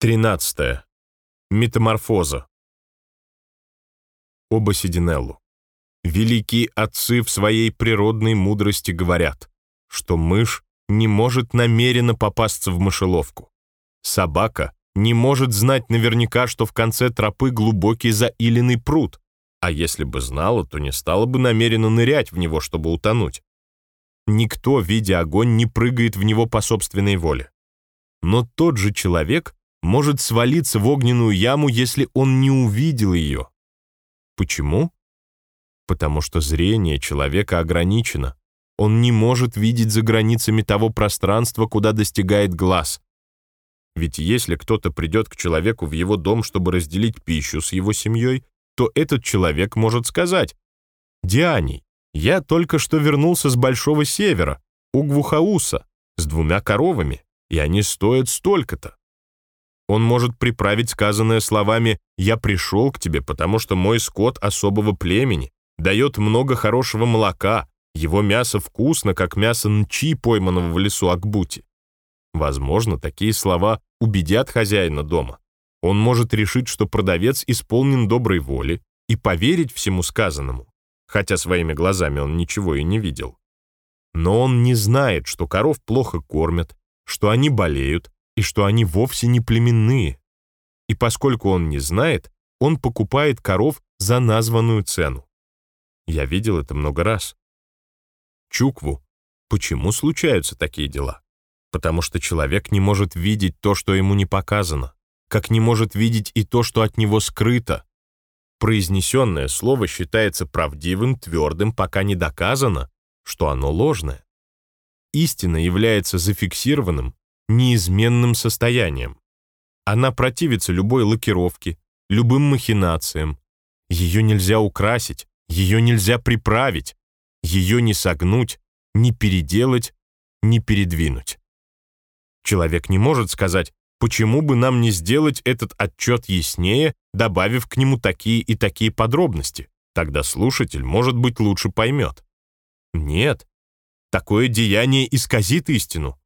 13. Метаморфоза. Оба Сидинеллу. Великие отцы в своей природной мудрости говорят, что мышь не может намеренно попасться в мышеловку. Собака не может знать наверняка, что в конце тропы глубокий заиленный пруд, а если бы знала, то не стала бы намеренно нырять в него, чтобы утонуть. Никто, видя огонь, не прыгает в него по собственной воле. Но тот же человек может свалиться в огненную яму, если он не увидел ее. Почему? Потому что зрение человека ограничено. Он не может видеть за границами того пространства, куда достигает глаз. Ведь если кто-то придет к человеку в его дом, чтобы разделить пищу с его семьей, то этот человек может сказать «Дианий, я только что вернулся с Большого Севера, у Гвухауса, с двумя коровами, и они стоят столько-то. Он может приправить сказанное словами «Я пришел к тебе, потому что мой скот особого племени, дает много хорошего молока, его мясо вкусно, как мясо нчи, пойманного в лесу Акбути». Возможно, такие слова убедят хозяина дома. Он может решить, что продавец исполнен доброй воли и поверить всему сказанному, хотя своими глазами он ничего и не видел. Но он не знает, что коров плохо кормят, что они болеют, и что они вовсе не племенные. И поскольку он не знает, он покупает коров за названную цену. Я видел это много раз. Чукву. Почему случаются такие дела? Потому что человек не может видеть то, что ему не показано, как не может видеть и то, что от него скрыто. Произнесенное слово считается правдивым, твердым, пока не доказано, что оно ложное. Истина является зафиксированным, неизменным состоянием. Она противится любой лакировке, любым махинациям. Ее нельзя украсить, ее нельзя приправить, ее не согнуть, не переделать, не передвинуть. Человек не может сказать, почему бы нам не сделать этот отчет яснее, добавив к нему такие и такие подробности. Тогда слушатель, может быть, лучше поймет. Нет, такое деяние исказит истину,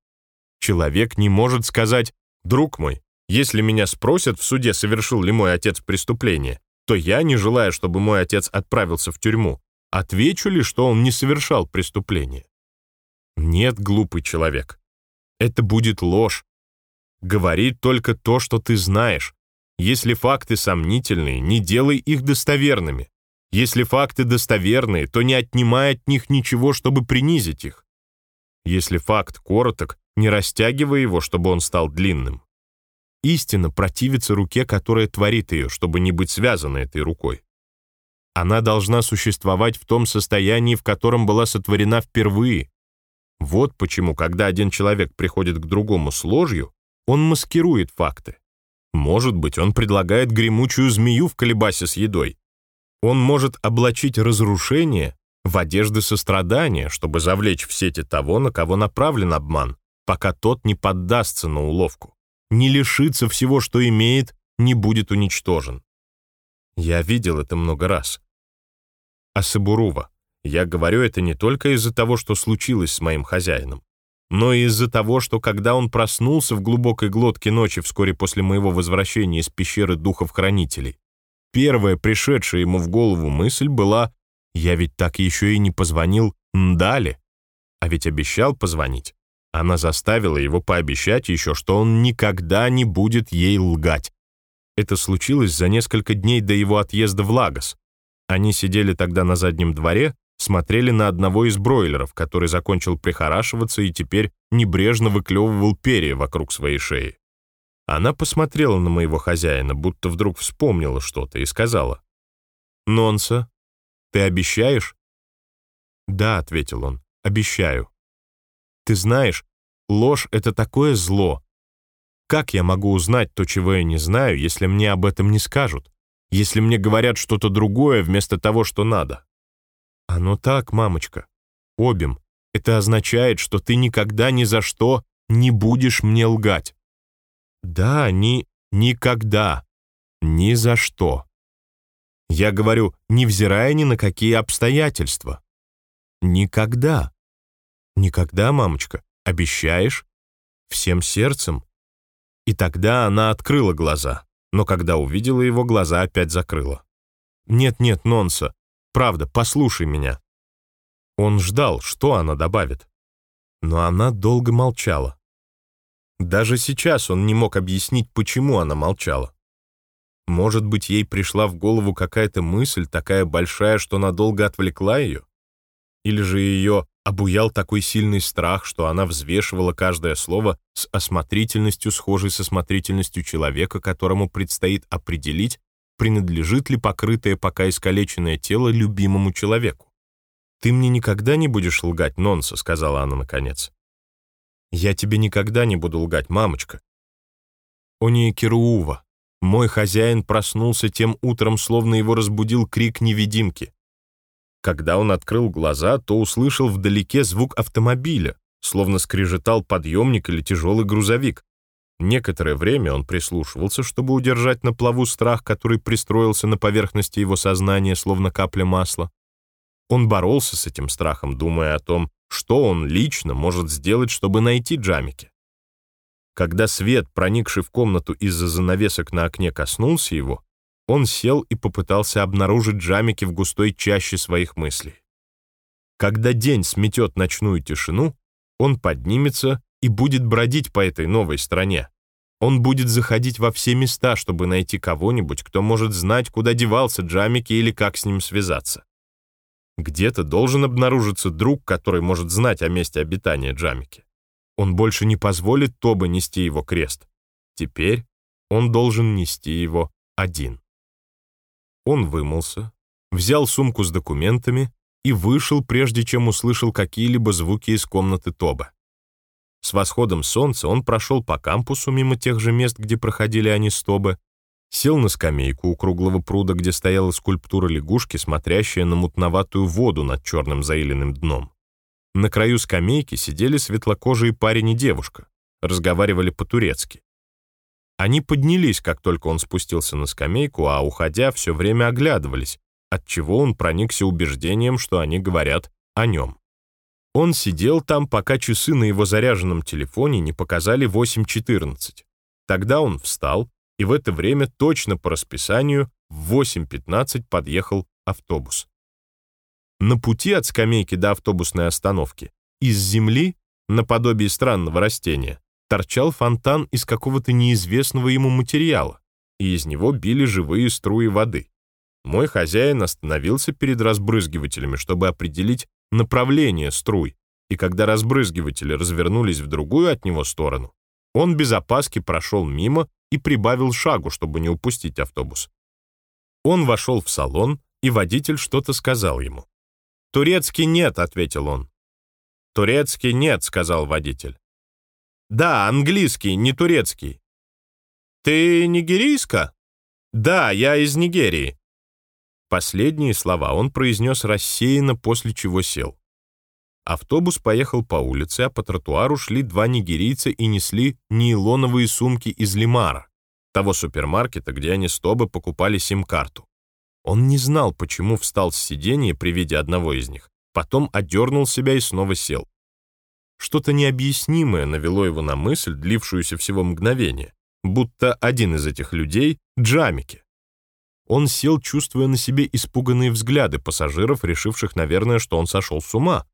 Человек не может сказать «Друг мой, если меня спросят в суде, совершил ли мой отец преступление, то я, не желая, чтобы мой отец отправился в тюрьму, отвечу ли, что он не совершал преступление? Нет, глупый человек. Это будет ложь. Говори только то, что ты знаешь. Если факты сомнительные, не делай их достоверными. Если факты достоверные, то не отнимай от них ничего, чтобы принизить их. Если факт короток, не растягивая его, чтобы он стал длинным. Истина противится руке, которая творит ее, чтобы не быть связанной этой рукой. Она должна существовать в том состоянии, в котором была сотворена впервые. Вот почему, когда один человек приходит к другому с ложью, он маскирует факты. Может быть, он предлагает гремучую змею в колебасе с едой. Он может облачить разрушение в одежды сострадания, чтобы завлечь в сети того, на кого направлен обман, пока тот не поддастся на уловку, не лишится всего, что имеет, не будет уничтожен. Я видел это много раз. А Сабурува, я говорю это не только из-за того, что случилось с моим хозяином, но и из-за того, что когда он проснулся в глубокой глотке ночи вскоре после моего возвращения из пещеры духов-хранителей, первая пришедшая ему в голову мысль была «Я ведь так еще и не позвонил Ндале, а ведь обещал позвонить». Она заставила его пообещать еще, что он никогда не будет ей лгать. Это случилось за несколько дней до его отъезда в Лагос. Они сидели тогда на заднем дворе, смотрели на одного из бройлеров, который закончил прихорашиваться и теперь небрежно выклевывал перья вокруг своей шеи. Она посмотрела на моего хозяина, будто вдруг вспомнила что-то и сказала. «Нонса, ты обещаешь?» «Да», — ответил он, — «обещаю». Ты знаешь, ложь — это такое зло. Как я могу узнать то, чего я не знаю, если мне об этом не скажут? Если мне говорят что-то другое вместо того, что надо? Оно так, мамочка. Обим. Это означает, что ты никогда ни за что не будешь мне лгать. Да, ни... никогда. Ни за что. Я говорю, невзирая ни на какие обстоятельства. Никогда. «Никогда, мамочка. Обещаешь?» «Всем сердцем?» И тогда она открыла глаза, но когда увидела его, глаза опять закрыла. «Нет-нет, Нонса, правда, послушай меня». Он ждал, что она добавит. Но она долго молчала. Даже сейчас он не мог объяснить, почему она молчала. Может быть, ей пришла в голову какая-то мысль, такая большая, что надолго отвлекла ее? Или же ее обуял такой сильный страх, что она взвешивала каждое слово с осмотрительностью, схожей с осмотрительностью человека, которому предстоит определить, принадлежит ли покрытое пока искалеченное тело любимому человеку. «Ты мне никогда не будешь лгать, Нонса», — сказала она наконец. «Я тебе никогда не буду лгать, мамочка». Ония Керуува, мой хозяин проснулся тем утром, словно его разбудил крик невидимки. Когда он открыл глаза, то услышал вдалеке звук автомобиля, словно скрежетал подъемник или тяжелый грузовик. Некоторое время он прислушивался, чтобы удержать на плаву страх, который пристроился на поверхности его сознания, словно капля масла. Он боролся с этим страхом, думая о том, что он лично может сделать, чтобы найти Джамики. Когда свет, проникший в комнату из-за занавесок на окне, коснулся его, он сел и попытался обнаружить Джамики в густой чаще своих мыслей. Когда день сметет ночную тишину, он поднимется и будет бродить по этой новой стране. Он будет заходить во все места, чтобы найти кого-нибудь, кто может знать, куда девался Джамики или как с ним связаться. Где-то должен обнаружиться друг, который может знать о месте обитания Джамики. Он больше не позволит Тобе нести его крест. Теперь он должен нести его один. Он вымылся, взял сумку с документами и вышел, прежде чем услышал какие-либо звуки из комнаты Тоба. С восходом солнца он прошел по кампусу мимо тех же мест, где проходили они с Тобе, сел на скамейку у круглого пруда, где стояла скульптура лягушки, смотрящая на мутноватую воду над черным заиленным дном. На краю скамейки сидели светлокожие парень и девушка, разговаривали по-турецки. Они поднялись, как только он спустился на скамейку, а, уходя, все время оглядывались, отчего он проникся убеждением, что они говорят о нем. Он сидел там, пока часы на его заряженном телефоне не показали 8.14. Тогда он встал, и в это время точно по расписанию в 8.15 подъехал автобус. На пути от скамейки до автобусной остановки из земли, наподобие странного растения, торчал фонтан из какого-то неизвестного ему материала, и из него били живые струи воды. Мой хозяин остановился перед разбрызгивателями, чтобы определить направление струй, и когда разбрызгиватели развернулись в другую от него сторону, он без опаски прошел мимо и прибавил шагу, чтобы не упустить автобус. Он вошел в салон, и водитель что-то сказал ему. «Турецкий нет», — ответил он. «Турецкий нет», — сказал водитель. Да, английский, не турецкий. Ты нигерийска? Да, я из Нигерии. Последние слова он произнес рассеянно, после чего сел. Автобус поехал по улице, а по тротуару шли два нигерийца и несли нейлоновые сумки из Лимара, того супермаркета, где они с Тобы покупали сим-карту. Он не знал, почему встал с сиденья при виде одного из них, потом одернул себя и снова сел. Что-то необъяснимое навело его на мысль, длившуюся всего мгновение, будто один из этих людей — Джамики. Он сел, чувствуя на себе испуганные взгляды пассажиров, решивших, наверное, что он сошел с ума.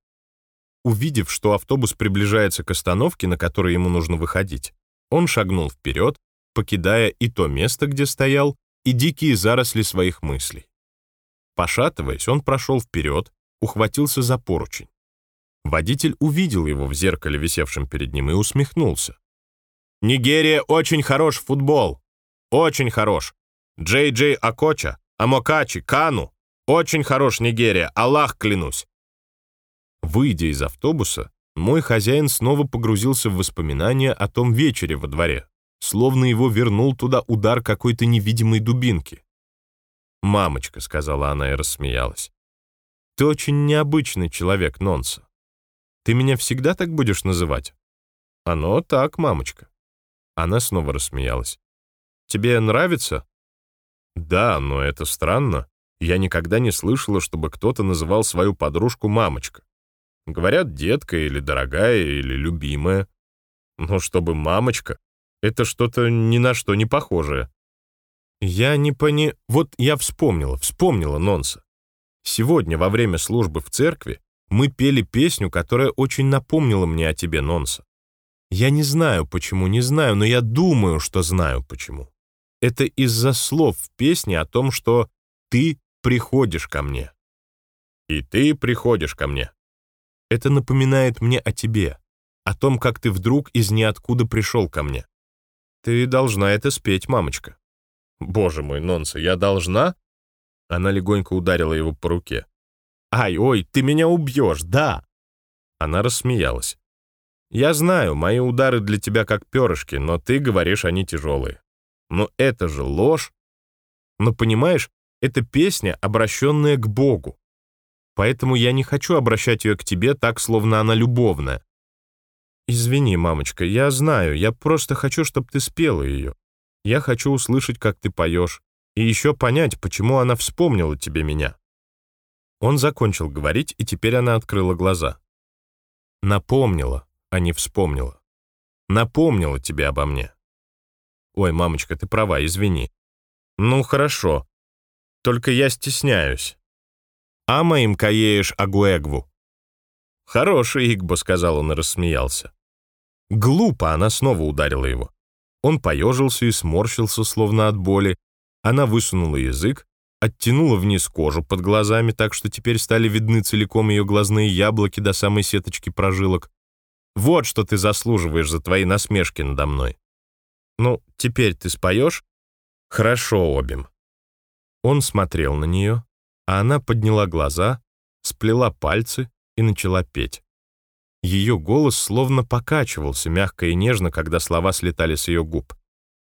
Увидев, что автобус приближается к остановке, на которой ему нужно выходить, он шагнул вперед, покидая и то место, где стоял, и дикие заросли своих мыслей. Пошатываясь, он прошел вперед, ухватился за поручень. Водитель увидел его в зеркале, висевшем перед ним, и усмехнулся. «Нигерия очень хорош в футбол. Очень хорош. Джей Джей Акоча, Амокачи, Кану. Очень хорош Нигерия, Аллах клянусь». Выйдя из автобуса, мой хозяин снова погрузился в воспоминания о том вечере во дворе, словно его вернул туда удар какой-то невидимой дубинки. «Мамочка», — сказала она и рассмеялась, — «ты очень необычный человек, Нонса. Ты меня всегда так будешь называть?» «Оно так, мамочка». Она снова рассмеялась. «Тебе нравится?» «Да, но это странно. Я никогда не слышала, чтобы кто-то называл свою подружку мамочка. Говорят, детка или дорогая, или любимая. Но чтобы мамочка, Это что-то ни на что не похожее. Я не пони... Вот я вспомнила, вспомнила Нонса. Сегодня во время службы в церкви мы пели песню, которая очень напомнила мне о тебе, Нонса. Я не знаю, почему, не знаю, но я думаю, что знаю, почему. Это из-за слов в песне о том, что ты приходишь ко мне. И ты приходишь ко мне. Это напоминает мне о тебе, о том, как ты вдруг из ниоткуда пришел ко мне. Ты должна это спеть, мамочка. Боже мой, Нонса, я должна? Она легонько ударила его по руке. «Ай, ой, ты меня убьешь, да!» Она рассмеялась. «Я знаю, мои удары для тебя как перышки, но ты говоришь, они тяжелые. Но это же ложь. Но понимаешь, это песня, обращенная к Богу. Поэтому я не хочу обращать ее к тебе так, словно она любовная. Извини, мамочка, я знаю, я просто хочу, чтобы ты спела ее. Я хочу услышать, как ты поешь, и еще понять, почему она вспомнила тебе меня. Он закончил говорить, и теперь она открыла глаза. Напомнила, а не вспомнила. Напомнила тебе обо мне. Ой, мамочка, ты права, извини. Ну, хорошо. Только я стесняюсь. А моим каеешь агуэгву. Хороший Игбо, сказал он и рассмеялся. Глупо, она снова ударила его. Он поежился и сморщился, словно от боли. Она высунула язык, оттянула вниз кожу под глазами, так что теперь стали видны целиком ее глазные яблоки до самой сеточки прожилок. Вот что ты заслуживаешь за твои насмешки надо мной. Ну, теперь ты споешь? Хорошо, обим. Он смотрел на нее, а она подняла глаза, сплела пальцы и начала петь. Ее голос словно покачивался мягко и нежно, когда слова слетали с ее губ.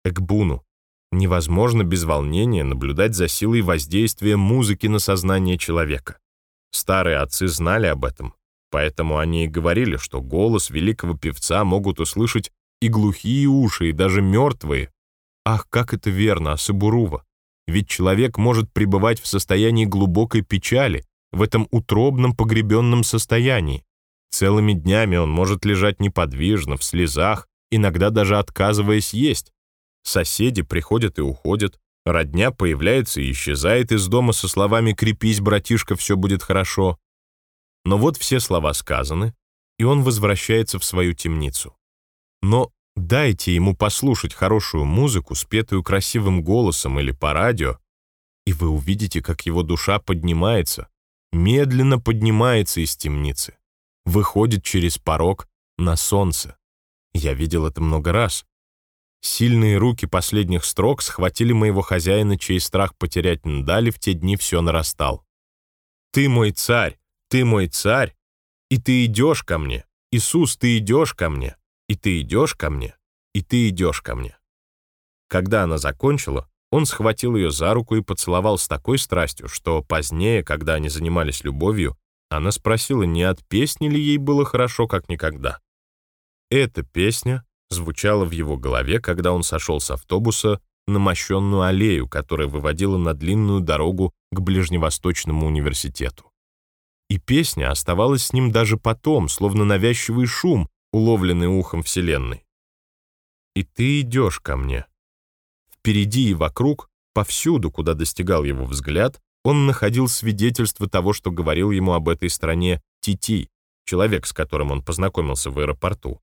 Экбуну. Невозможно без волнения наблюдать за силой воздействия музыки на сознание человека. Старые отцы знали об этом, поэтому они и говорили, что голос великого певца могут услышать и глухие уши, и даже мертвые. Ах, как это верно, Асабурува! Ведь человек может пребывать в состоянии глубокой печали, в этом утробном погребенном состоянии. Целыми днями он может лежать неподвижно, в слезах, иногда даже отказываясь есть. Соседи приходят и уходят, родня появляется и исчезает из дома со словами «крепись, братишка, все будет хорошо». Но вот все слова сказаны, и он возвращается в свою темницу. Но дайте ему послушать хорошую музыку, спетую красивым голосом или по радио, и вы увидите, как его душа поднимается, медленно поднимается из темницы, выходит через порог на солнце. Я видел это много раз. Сильные руки последних строк схватили моего хозяина, чей страх потерять Ндали в те дни все нарастал. «Ты мой царь, ты мой царь, и ты идешь ко мне. Иисус, ты идешь ко мне, и ты идешь ко мне, и ты идешь ко мне». Когда она закончила, он схватил ее за руку и поцеловал с такой страстью, что позднее, когда они занимались любовью, она спросила, не от песни ли ей было хорошо, как никогда. Эта песня звучала в его голове, когда он сошел с автобуса на мощенную аллею, которая выводила на длинную дорогу к Ближневосточному университету. И песня оставалась с ним даже потом, словно навязчивый шум, уловленный ухом Вселенной. «И ты идешь ко мне». Впереди и вокруг, повсюду, куда достигал его взгляд, он находил свидетельство того, что говорил ему об этой стране Тити, человек, с которым он познакомился в аэропорту.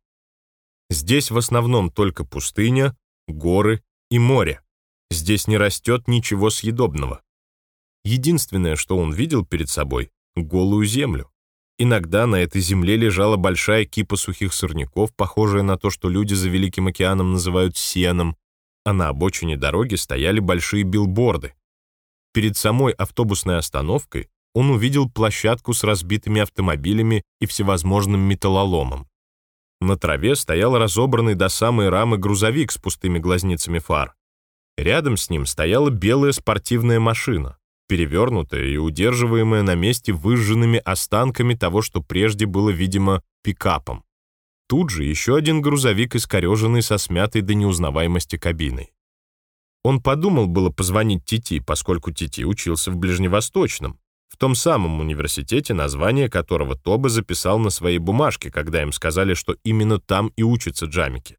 Здесь в основном только пустыня, горы и море. Здесь не растет ничего съедобного. Единственное, что он видел перед собой — голую землю. Иногда на этой земле лежала большая кипа сухих сорняков, похожая на то, что люди за Великим океаном называют сеном, а на обочине дороги стояли большие билборды. Перед самой автобусной остановкой он увидел площадку с разбитыми автомобилями и всевозможным металлоломом. На траве стоял разобранный до самой рамы грузовик с пустыми глазницами фар. Рядом с ним стояла белая спортивная машина, перевернутая и удерживаемая на месте выжженными останками того, что прежде было, видимо, пикапом. Тут же еще один грузовик, искореженный со смятой до неузнаваемости кабиной. Он подумал было позвонить Тити, поскольку Тити учился в Ближневосточном, в том самом университете, название которого Тоба записал на своей бумажке, когда им сказали, что именно там и учатся джамики.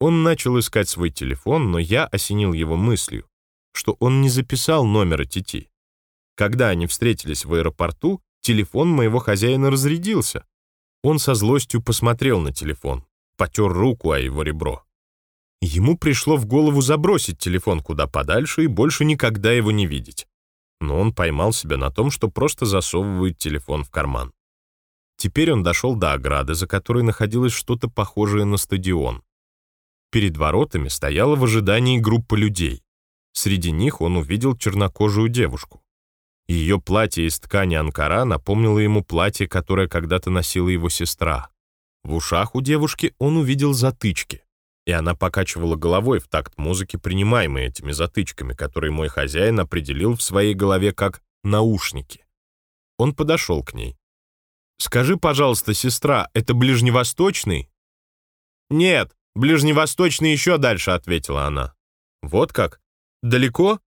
Он начал искать свой телефон, но я осенил его мыслью, что он не записал номера Тити. Когда они встретились в аэропорту, телефон моего хозяина разрядился. Он со злостью посмотрел на телефон, потер руку о его ребро. Ему пришло в голову забросить телефон куда подальше и больше никогда его не видеть. Но он поймал себя на том, что просто засовывает телефон в карман. Теперь он дошел до ограды, за которой находилось что-то похожее на стадион. Перед воротами стояла в ожидании группа людей. Среди них он увидел чернокожую девушку. Ее платье из ткани анкара напомнило ему платье, которое когда-то носила его сестра. В ушах у девушки он увидел затычки и она покачивала головой в такт музыки, принимаемой этими затычками, которые мой хозяин определил в своей голове как наушники. Он подошел к ней. «Скажи, пожалуйста, сестра, это ближневосточный?» «Нет, ближневосточный еще дальше», — ответила она. «Вот как? Далеко?»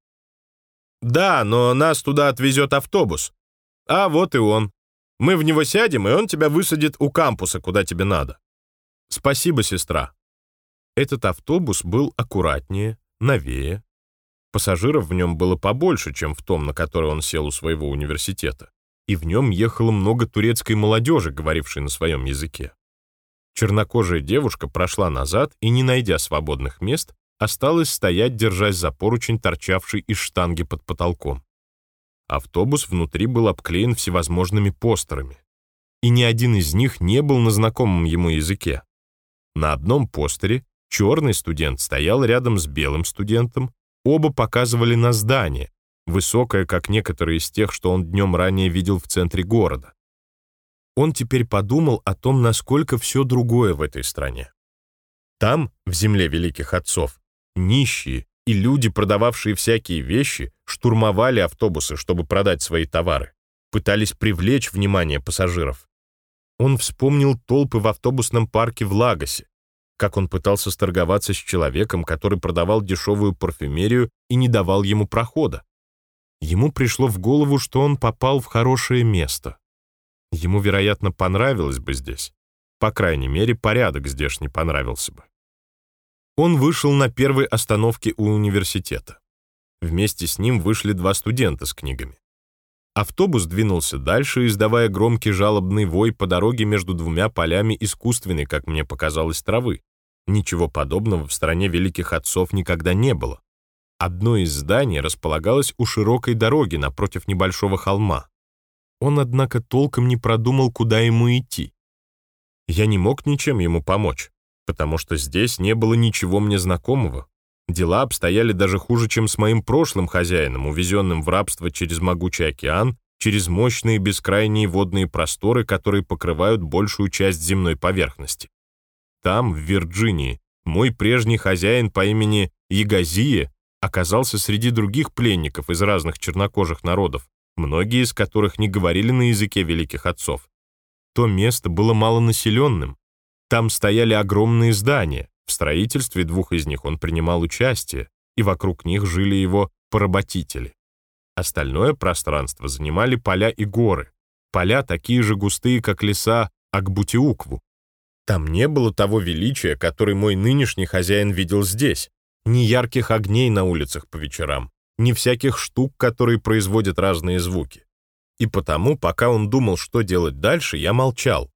«Да, но нас туда отвезет автобус». «А, вот и он. Мы в него сядем, и он тебя высадит у кампуса, куда тебе надо». «Спасибо, сестра», этот автобус был аккуратнее, новее. Пассажиров в нем было побольше, чем в том, на который он сел у своего университета. И в нем ехало много турецкой молодежи, говорившей на своем языке. Чернокожая девушка прошла назад и, не найдя свободных мест, осталась стоять, держась за поручень, торчавший из штанги под потолком. Автобус внутри был обклеен всевозможными постерами, и ни один из них не был на знакомом ему языке. На одном постере Черный студент стоял рядом с белым студентом, оба показывали на здание, высокое, как некоторые из тех, что он днем ранее видел в центре города. Он теперь подумал о том, насколько все другое в этой стране. Там, в земле великих отцов, нищие и люди, продававшие всякие вещи, штурмовали автобусы, чтобы продать свои товары, пытались привлечь внимание пассажиров. Он вспомнил толпы в автобусном парке в Лагосе, как он пытался сторговаться с человеком, который продавал дешевую парфюмерию и не давал ему прохода. Ему пришло в голову, что он попал в хорошее место. Ему, вероятно, понравилось бы здесь. По крайней мере, порядок здесь не понравился бы. Он вышел на первой остановке у университета. Вместе с ним вышли два студента с книгами. Автобус двинулся дальше, издавая громкий жалобный вой по дороге между двумя полями искусственной, как мне показалось, травы. Ничего подобного в стране великих отцов никогда не было. Одно из зданий располагалось у широкой дороги напротив небольшого холма. Он, однако, толком не продумал, куда ему идти. Я не мог ничем ему помочь, потому что здесь не было ничего мне знакомого. Дела обстояли даже хуже, чем с моим прошлым хозяином, увезенным в рабство через могучий океан, через мощные бескрайние водные просторы, которые покрывают большую часть земной поверхности. Там, в Вирджинии, мой прежний хозяин по имени Ягазия оказался среди других пленников из разных чернокожих народов, многие из которых не говорили на языке великих отцов. То место было малонаселенным. Там стояли огромные здания, в строительстве двух из них он принимал участие, и вокруг них жили его поработители. Остальное пространство занимали поля и горы, поля такие же густые, как леса Акбутиукву, там не было того величия, который мой нынешний хозяин видел здесь. Ни ярких огней на улицах по вечерам, ни всяких штук, которые производят разные звуки. И потому, пока он думал, что делать дальше, я молчал.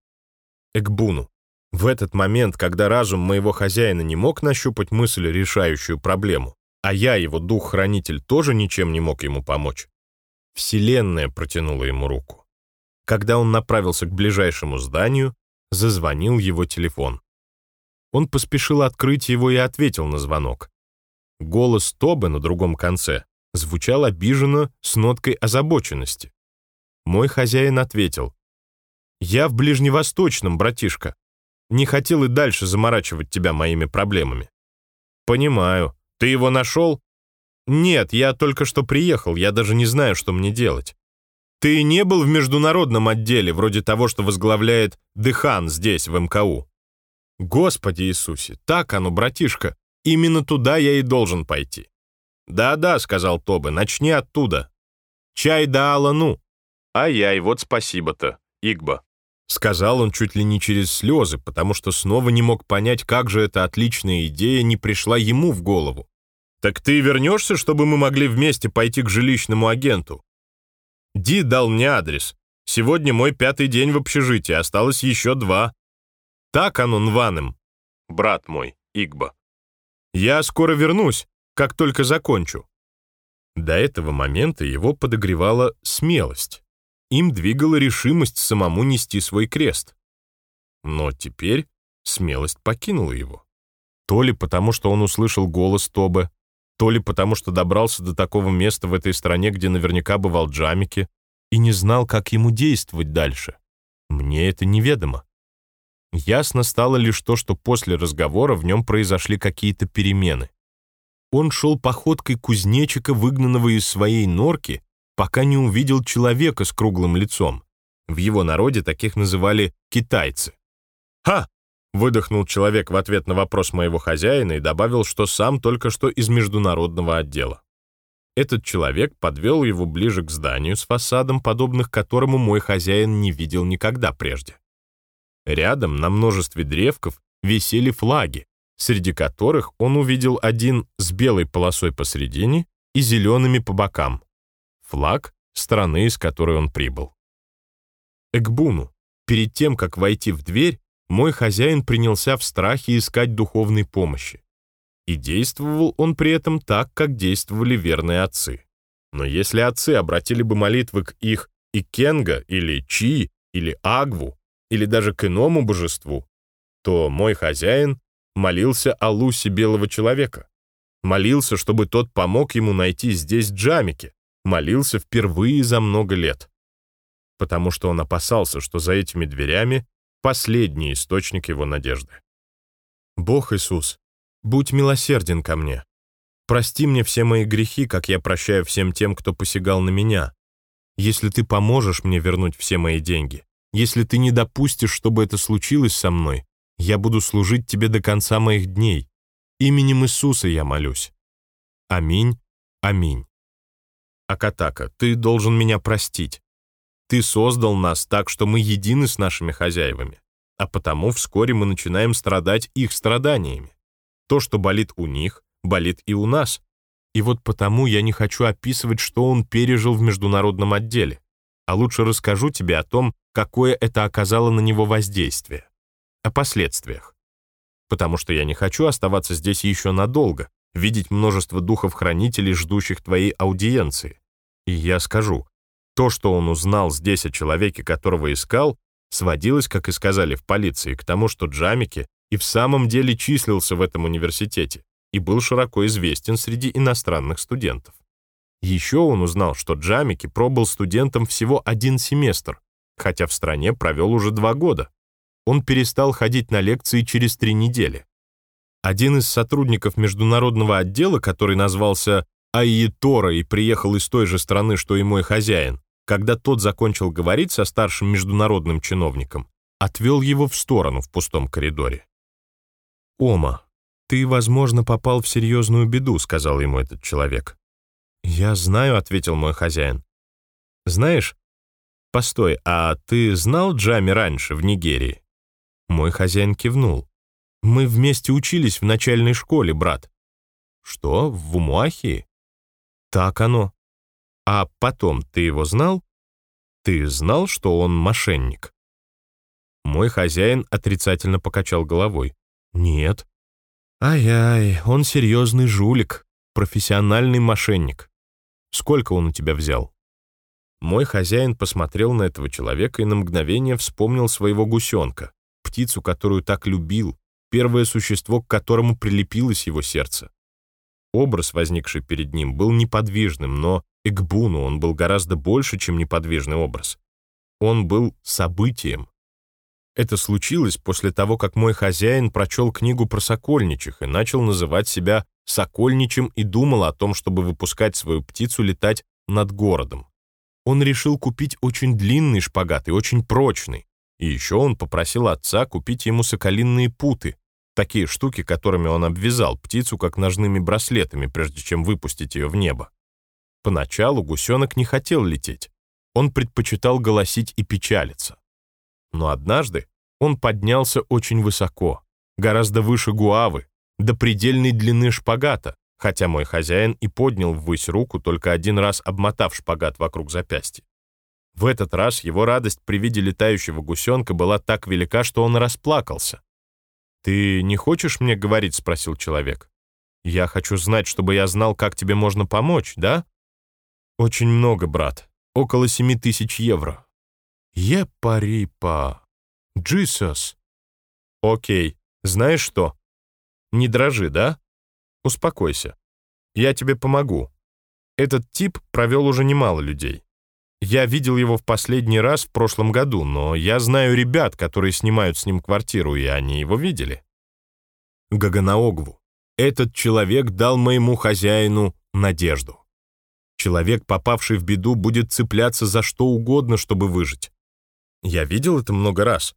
Экбуну. В этот момент, когда разум моего хозяина не мог нащупать мысль, решающую проблему, а я, его дух-хранитель, тоже ничем не мог ему помочь, Вселенная протянула ему руку. Когда он направился к ближайшему зданию, зазвонил его телефон. Он поспешил открыть его и ответил на звонок. Голос Тобы на другом конце звучал обиженно с ноткой озабоченности. Мой хозяин ответил. «Я в Ближневосточном, братишка. Не хотел и дальше заморачивать тебя моими проблемами». «Понимаю. Ты его нашел?» «Нет, я только что приехал, я даже не знаю, что мне делать». Ты не был в международном отделе, вроде того, что возглавляет Дыхан здесь, в МКУ? Господи Иисусе, так оно, братишка. Именно туда я и должен пойти. Да-да, сказал Тобе, начни оттуда. Чай да Алану. А я и вот спасибо-то, Игба. Сказал он чуть ли не через слезы, потому что снова не мог понять, как же эта отличная идея не пришла ему в голову. «Так ты вернешься, чтобы мы могли вместе пойти к жилищному агенту?» Ди дал мне адрес. Сегодня мой пятый день в общежитии, осталось еще два. Так оно нваным. Брат мой, Игба. Я скоро вернусь, как только закончу. До этого момента его подогревала смелость. Им двигала решимость самому нести свой крест. Но теперь смелость покинула его. То ли потому, что он услышал голос Тобе, то ли потому, что добрался до такого места в этой стране, где наверняка бывал Джамики, и не знал, как ему действовать дальше. Мне это неведомо. Ясно стало лишь то, что после разговора в нем произошли какие-то перемены. Он шел походкой кузнечика, выгнанного из своей норки, пока не увидел человека с круглым лицом. В его народе таких называли китайцы. «Ха!» — выдохнул человек в ответ на вопрос моего хозяина и добавил, что сам только что из международного отдела. Этот человек подвел его ближе к зданию с фасадом, подобных которому мой хозяин не видел никогда прежде. Рядом на множестве древков висели флаги, среди которых он увидел один с белой полосой посередине и зелеными по бокам. Флаг страны, из которой он прибыл. Экбуну, перед тем, как войти в дверь, мой хозяин принялся в страхе искать духовной помощи. И действовал он при этом так, как действовали верные отцы. Но если отцы обратили бы молитвы к их Икенга или Чи или Агву, или даже к иному божеству, то мой хозяин молился о Лусе белого человека. Молился, чтобы тот помог ему найти здесь Джамики. Молился впервые за много лет. Потому что он опасался, что за этими дверями последний источник его надежды. «Бог Иисус, будь милосерден ко мне. Прости мне все мои грехи, как я прощаю всем тем, кто посягал на меня. Если ты поможешь мне вернуть все мои деньги, если ты не допустишь, чтобы это случилось со мной, я буду служить тебе до конца моих дней. Именем Иисуса я молюсь. Аминь, аминь. Акатака, ты должен меня простить. Ты создал нас так, что мы едины с нашими хозяевами, а потому вскоре мы начинаем страдать их страданиями. То, что болит у них, болит и у нас. И вот потому я не хочу описывать, что он пережил в международном отделе, а лучше расскажу тебе о том, какое это оказало на него воздействие о последствиях. Потому что я не хочу оставаться здесь еще надолго, видеть множество духов-хранителей, ждущих твоей аудиенции. И я скажу, то, что он узнал здесь о человеке, которого искал, сводилось, как и сказали в полиции, к тому, что Джамики и в самом деле числился в этом университете и был широко известен среди иностранных студентов. Еще он узнал, что Джамики пробыл студентом всего один семестр, хотя в стране провел уже два года он перестал ходить на лекции через три недели. Один из сотрудников международного отдела, который назвался Айетора и приехал из той же страны, что и мой хозяин, когда тот закончил говорить со старшим международным чиновником, отвел его в сторону в пустом коридоре. «Ома, ты, возможно, попал в серьезную беду», — сказал ему этот человек. «Я знаю», — ответил мой хозяин. «Знаешь, постой, а ты знал Джами раньше, в Нигерии?» Мой хозяин кивнул. «Мы вместе учились в начальной школе, брат». «Что, в Умуахии?» «Так оно. А потом ты его знал? Ты знал, что он мошенник?» Мой хозяин отрицательно покачал головой. «Нет». «Ай-ай, он серьезный жулик, профессиональный мошенник. Сколько он у тебя взял?» Мой хозяин посмотрел на этого человека и на мгновение вспомнил своего гусенка птицу, которую так любил, первое существо, к которому прилепилось его сердце. Образ, возникший перед ним, был неподвижным, но Экбуну он был гораздо больше, чем неподвижный образ. Он был событием. Это случилось после того, как мой хозяин прочел книгу про сокольничих и начал называть себя сокольничем и думал о том, чтобы выпускать свою птицу летать над городом. Он решил купить очень длинный шпагат и очень прочный. И еще он попросил отца купить ему соколинные путы, такие штуки, которыми он обвязал птицу как ножными браслетами, прежде чем выпустить ее в небо. Поначалу гусенок не хотел лететь. Он предпочитал голосить и печалиться. Но однажды он поднялся очень высоко, гораздо выше гуавы, до предельной длины шпагата, хотя мой хозяин и поднял ввысь руку, только один раз обмотав шпагат вокруг запястья. В этот раз его радость при виде летающего гусенка была так велика, что он расплакался. «Ты не хочешь мне говорить?» — спросил человек. «Я хочу знать, чтобы я знал, как тебе можно помочь, да?» «Очень много, брат. Около семи тысяч евро». «Епарипа! Джисус!» «Окей. Знаешь что? Не дрожи, да? Успокойся. Я тебе помогу. Этот тип провел уже немало людей. Я видел его в последний раз в прошлом году, но я знаю ребят, которые снимают с ним квартиру, и они его видели. Гаганаогву. Этот человек дал моему хозяину надежду. Человек, попавший в беду, будет цепляться за что угодно, чтобы выжить. Я видел это много раз.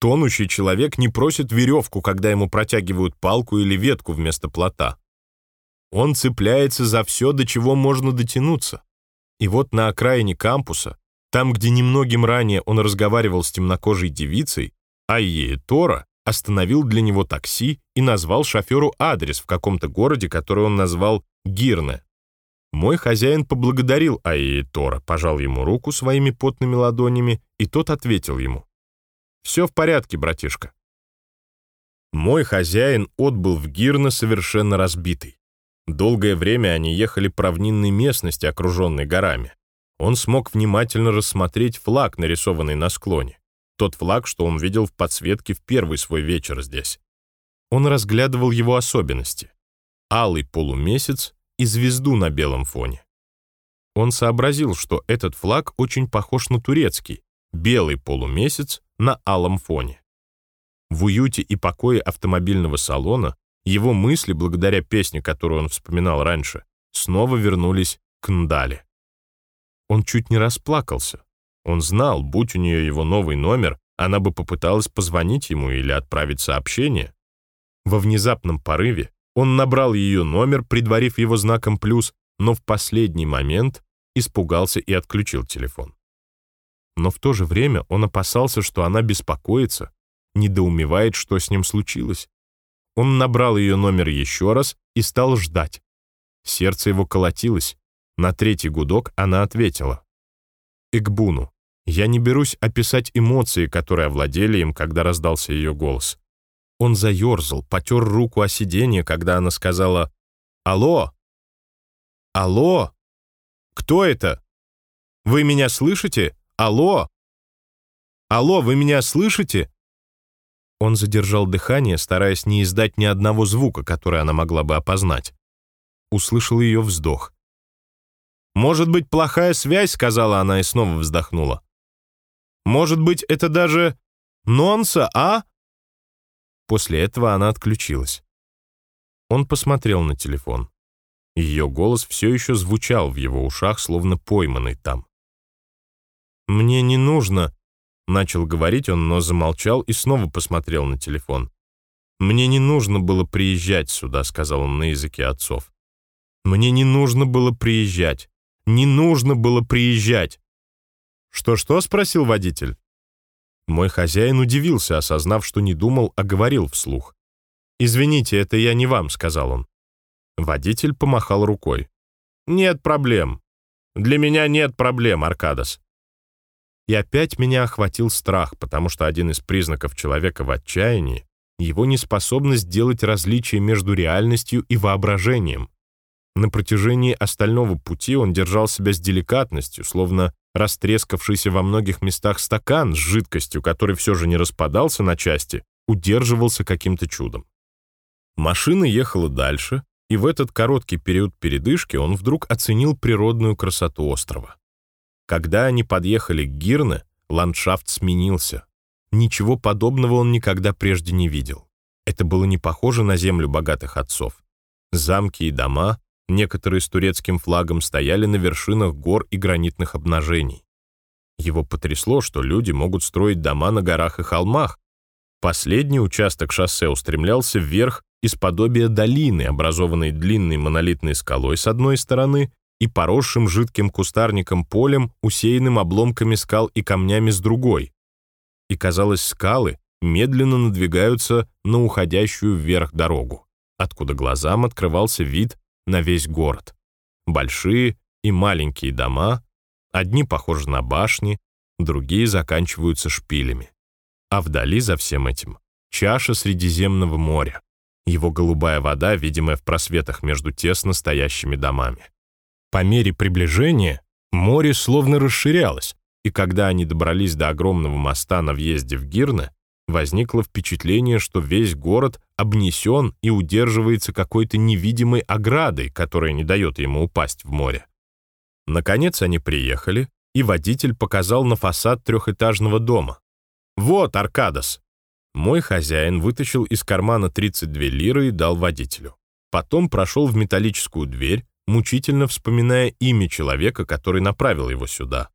Тонущий человек не просит веревку, когда ему протягивают палку или ветку вместо плота. Он цепляется за все, до чего можно дотянуться. И вот на окраине кампуса, там, где немногим ранее он разговаривал с темнокожей девицей, Айе Тора остановил для него такси и назвал шоферу адрес в каком-то городе, который он назвал Гирне. Мой хозяин поблагодарил Айе Тора, пожал ему руку своими потными ладонями, и тот ответил ему. «Все в порядке, братишка». Мой хозяин отбыл в Гирне совершенно разбитый. Долгое время они ехали по равнинной местности, окруженной горами. Он смог внимательно рассмотреть флаг, нарисованный на склоне. Тот флаг, что он видел в подсветке в первый свой вечер здесь. Он разглядывал его особенности. Алый полумесяц и звезду на белом фоне. Он сообразил, что этот флаг очень похож на турецкий, белый полумесяц на алом фоне. В уюте и покое автомобильного салона его мысли, благодаря песне, которую он вспоминал раньше, снова вернулись к Ндале. Он чуть не расплакался. Он знал, будь у нее его новый номер, она бы попыталась позвонить ему или отправить сообщение. Во внезапном порыве он набрал ее номер, предварив его знаком «плюс», но в последний момент испугался и отключил телефон. Но в то же время он опасался, что она беспокоится, недоумевает, что с ним случилось. Он набрал ее номер еще раз и стал ждать. Сердце его колотилось. На третий гудок она ответила. «Игбуну, я не берусь описать эмоции, которые овладели им, когда раздался ее голос. Он заерзал, потер руку о сиденье, когда она сказала «Алло! Алло! Кто это? Вы меня слышите? Алло! Алло, вы меня слышите?» Он задержал дыхание, стараясь не издать ни одного звука, который она могла бы опознать. Услышал ее вздох. «Может быть, плохая связь?» — сказала она и снова вздохнула. «Может быть, это даже нонса, а?» После этого она отключилась. Он посмотрел на телефон. Ее голос все еще звучал в его ушах, словно пойманный там. «Мне не нужно», Начал говорить он, но замолчал и снова посмотрел на телефон. «Мне не нужно было приезжать сюда», — сказал он на языке отцов. «Мне не нужно было приезжать. Не нужно было приезжать». «Что-что?» — спросил водитель. Мой хозяин удивился, осознав, что не думал, а говорил вслух. «Извините, это я не вам», — сказал он. Водитель помахал рукой. «Нет проблем. Для меня нет проблем, Аркадос. И опять меня охватил страх, потому что один из признаков человека в отчаянии — его неспособность делать различие между реальностью и воображением. На протяжении остального пути он держал себя с деликатностью, словно растрескавшийся во многих местах стакан с жидкостью, который все же не распадался на части, удерживался каким-то чудом. Машина ехала дальше, и в этот короткий период передышки он вдруг оценил природную красоту острова. Когда они подъехали к Гирне, ландшафт сменился. Ничего подобного он никогда прежде не видел. Это было не похоже на землю богатых отцов. Замки и дома, некоторые с турецким флагом, стояли на вершинах гор и гранитных обнажений. Его потрясло, что люди могут строить дома на горах и холмах. Последний участок шоссе устремлялся вверх из подобия долины, образованной длинной монолитной скалой с одной стороны и поросшим жидким кустарником полем, усеянным обломками скал и камнями с другой. и, казалось, скалы медленно надвигаются на уходящую вверх дорогу, откуда глазам открывался вид на весь город. Большие и маленькие дома, одни похожи на башни, другие заканчиваются шпилями. А вдали за всем этим чаша Средиземного моря, его голубая вода, видимая в просветах между тесно стоящими домами. По мере приближения море словно расширялось, и когда они добрались до огромного моста на въезде в Гирне, возникло впечатление, что весь город обнесен и удерживается какой-то невидимой оградой, которая не дает ему упасть в море. Наконец они приехали, и водитель показал на фасад трехэтажного дома. «Вот, Аркадос!» Мой хозяин вытащил из кармана 32 лиры и дал водителю. Потом прошел в металлическую дверь, мучительно вспоминая имя человека, который направил его сюда.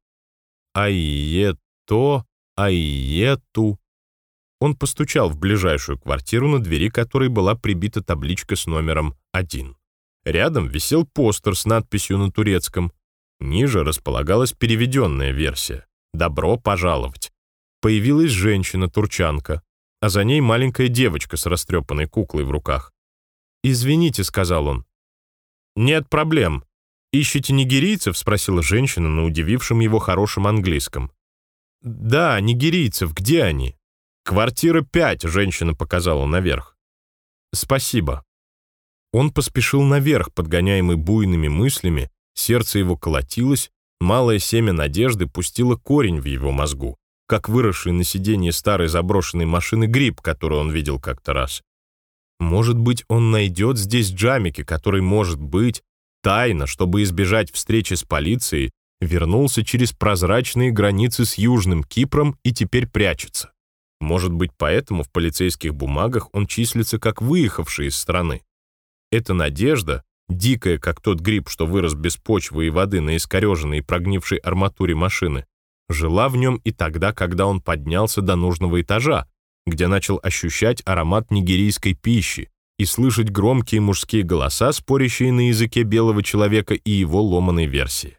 Айето, Айету. Он постучал в ближайшую квартиру, на двери которой была прибита табличка с номером 1. Рядом висел постер с надписью на турецком. Ниже располагалась переведенная версия «Добро пожаловать». Появилась женщина-турчанка а за ней маленькая девочка с растрепанной куклой в руках. «Извините», — сказал он. «Нет проблем. Ищете нигерийцев?» — спросила женщина на удивившем его хорошем английском. «Да, нигерийцев. Где они?» «Квартира 5», — женщина показала наверх. «Спасибо». Он поспешил наверх, подгоняемый буйными мыслями, сердце его колотилось, малое семя надежды пустило корень в его мозгу как выросший на сиденье старой заброшенной машины гриб, который он видел как-то раз. Может быть, он найдет здесь Джамики, который, может быть, тайно, чтобы избежать встречи с полицией, вернулся через прозрачные границы с Южным Кипром и теперь прячется. Может быть, поэтому в полицейских бумагах он числится как выехавший из страны. Эта надежда, дикая, как тот гриб, что вырос без почвы и воды на искореженной и прогнившей арматуре машины, жила в нем и тогда, когда он поднялся до нужного этажа, где начал ощущать аромат нигерийской пищи и слышать громкие мужские голоса, спорящие на языке белого человека и его ломаной версии.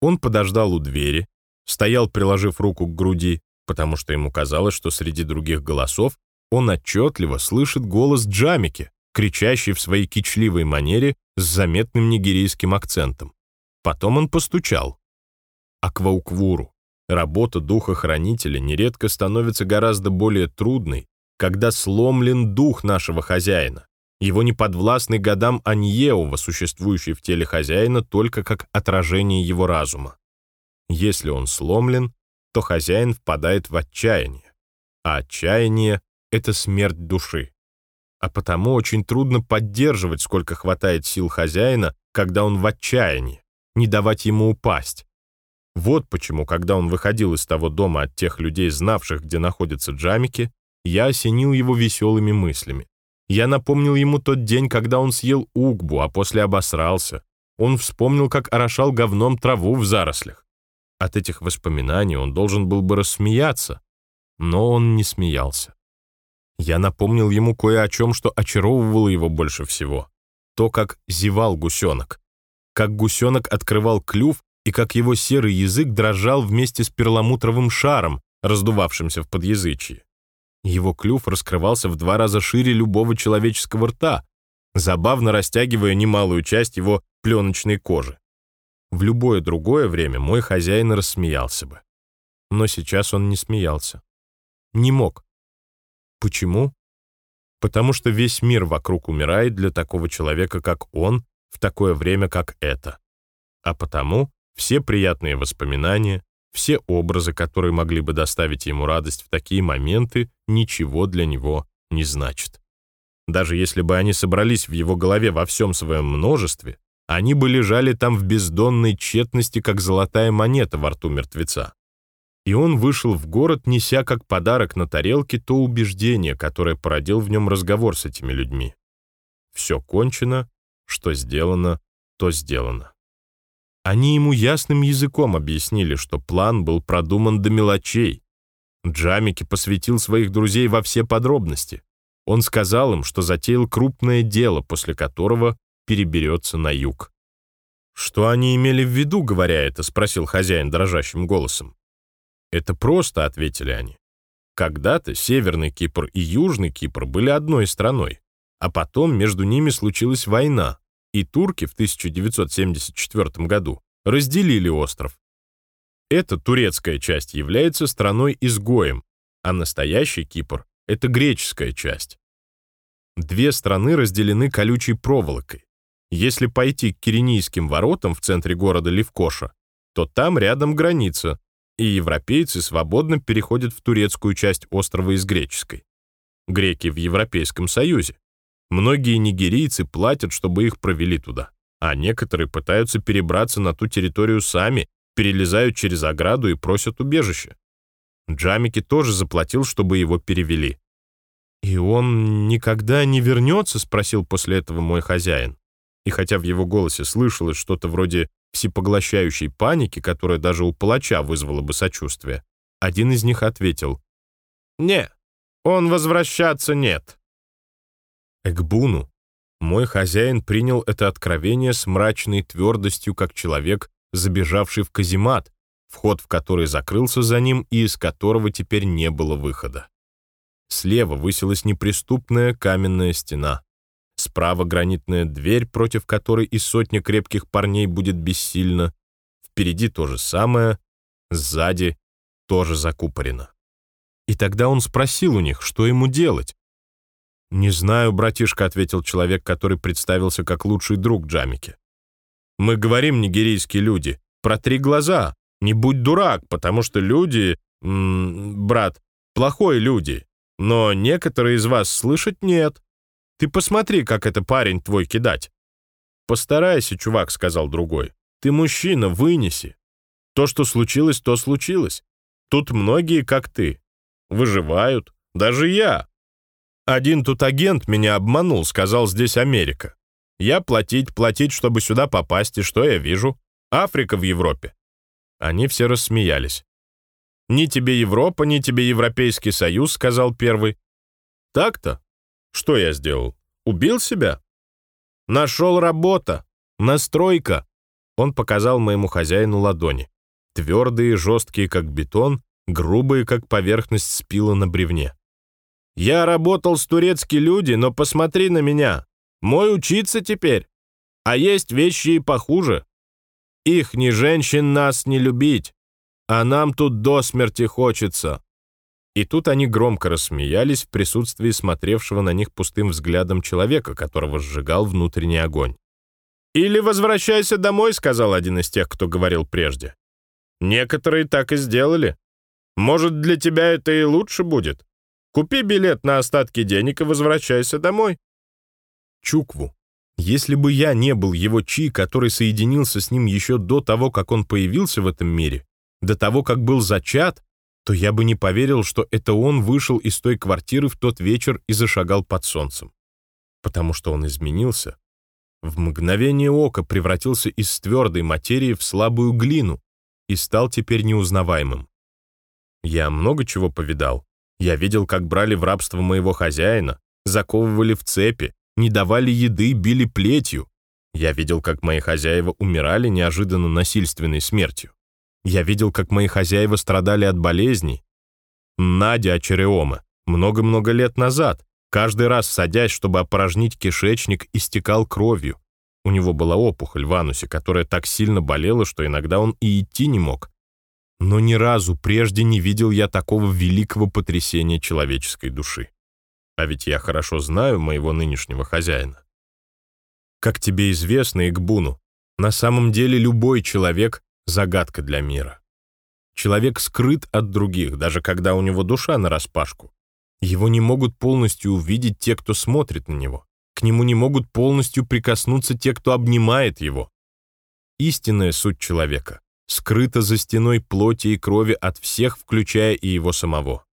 Он подождал у двери, стоял, приложив руку к груди, потому что ему казалось, что среди других голосов он отчетливо слышит голос Джамики, кричащий в своей кичливой манере с заметным нигерийским акцентом. Потом он постучал. Аквауквуру. Работа духа-хранителя нередко становится гораздо более трудной, когда сломлен дух нашего хозяина, его неподвластный годам Аньеува, существующий в теле хозяина только как отражение его разума. Если он сломлен, то хозяин впадает в отчаяние, а отчаяние — это смерть души. А потому очень трудно поддерживать, сколько хватает сил хозяина, когда он в отчаянии, не давать ему упасть. Вот почему, когда он выходил из того дома от тех людей, знавших, где находятся джамики, я осенил его веселыми мыслями. Я напомнил ему тот день, когда он съел угбу, а после обосрался. Он вспомнил, как орошал говном траву в зарослях. От этих воспоминаний он должен был бы рассмеяться, но он не смеялся. Я напомнил ему кое о чем, что очаровывало его больше всего. То, как зевал гусенок. Как гусенок открывал клюв и как его серый язык дрожал вместе с перламутровым шаром, раздувавшимся в подъязычье. Его клюв раскрывался в два раза шире любого человеческого рта, забавно растягивая немалую часть его пленочной кожи. В любое другое время мой хозяин рассмеялся бы. Но сейчас он не смеялся. Не мог. Почему? Потому что весь мир вокруг умирает для такого человека, как он, в такое время, как это. А потому все приятные воспоминания, все образы, которые могли бы доставить ему радость в такие моменты, ничего для него не значат. Даже если бы они собрались в его голове во всем своем множестве, они бы лежали там в бездонной тщетности, как золотая монета во рту мертвеца. И он вышел в город, неся как подарок на тарелке то убеждение, которое породил в нем разговор с этими людьми. Все кончено, что сделано, то сделано. Они ему ясным языком объяснили, что план был продуман до мелочей. Джамики посвятил своих друзей во все подробности. Он сказал им, что затеял крупное дело, после которого переберется на юг. «Что они имели в виду, говоря это?» — спросил хозяин дрожащим голосом. «Это просто», — ответили они. Когда-то Северный Кипр и Южный Кипр были одной страной, а потом между ними случилась война, и турки в 1974 году разделили остров. Эта турецкая часть является страной-изгоем, а настоящий Кипр — это греческая часть. Две страны разделены колючей проволокой. Если пойти к Киренийским воротам в центре города Левкоша, то там рядом граница, и европейцы свободно переходят в турецкую часть острова из греческой. Греки в Европейском Союзе. Многие нигерийцы платят, чтобы их провели туда, а некоторые пытаются перебраться на ту территорию сами, перелезают через ограду и просят убежище. Джамики тоже заплатил, чтобы его перевели. «И он никогда не вернется?» — спросил после этого мой хозяин. И хотя в его голосе слышалось что-то вроде всепоглощающей паники, которая даже у палача вызвала бы сочувствие, один из них ответил «Не, он возвращаться нет». Экбуну, мой хозяин принял это откровение с мрачной твердостью, как человек, забежавший в каземат, вход в который закрылся за ним и из которого теперь не было выхода. Слева высилась неприступная каменная стена. Справа гранитная дверь, против которой и сотня крепких парней будет бессильно. Впереди то же самое, сзади тоже закупорено. И тогда он спросил у них, что ему делать. «Не знаю, братишка», — ответил человек, который представился как лучший друг Джамики. «Мы говорим, нигерийские люди, протри глаза, не будь дурак, потому что люди, м -м, брат, плохой люди, но некоторые из вас слышать нет. Ты посмотри, как это парень твой кидать. Постарайся, чувак, сказал другой. Ты мужчина, вынеси. То, что случилось, то случилось. Тут многие, как ты, выживают, даже я. Один тут агент меня обманул, сказал, здесь Америка. Я платить, платить, чтобы сюда попасть, и что я вижу? Африка в Европе. Они все рассмеялись. «Ни тебе Европа, ни тебе Европейский Союз», — сказал первый. «Так-то? Что я сделал? Убил себя?» «Нашел работа. Настройка». Он показал моему хозяину ладони. Твердые, жесткие, как бетон, грубые, как поверхность спила на бревне. «Я работал с турецкими люди, но посмотри на меня. Мой учиться теперь. А есть вещи и похуже. Их ни женщин нас не любить а нам тут до смерти хочется». И тут они громко рассмеялись в присутствии смотревшего на них пустым взглядом человека, которого сжигал внутренний огонь. «Или возвращайся домой», — сказал один из тех, кто говорил прежде. «Некоторые так и сделали. Может, для тебя это и лучше будет. Купи билет на остатки денег и возвращайся домой». Чукву. Если бы я не был его Чи, который соединился с ним еще до того, как он появился в этом мире, до того, как был зачат, то я бы не поверил, что это он вышел из той квартиры в тот вечер и зашагал под солнцем. Потому что он изменился. В мгновение ока превратился из твердой материи в слабую глину и стал теперь неузнаваемым. Я много чего повидал. Я видел, как брали в рабство моего хозяина, заковывали в цепи, не давали еды, били плетью. Я видел, как мои хозяева умирали неожиданно насильственной смертью. Я видел, как мои хозяева страдали от болезней. Надя Очереома много-много лет назад, каждый раз садясь, чтобы опорожнить кишечник, истекал кровью. У него была опухоль в анусе, которая так сильно болела, что иногда он и идти не мог. Но ни разу прежде не видел я такого великого потрясения человеческой души. А ведь я хорошо знаю моего нынешнего хозяина. Как тебе известно, Игбуну, на самом деле любой человек загадка для мира. Человек скрыт от других, даже когда у него душа нараспашку. Его не могут полностью увидеть те, кто смотрит на него. К нему не могут полностью прикоснуться те, кто обнимает его. Истинная суть человека скрыта за стеной плоти и крови от всех, включая и его самого.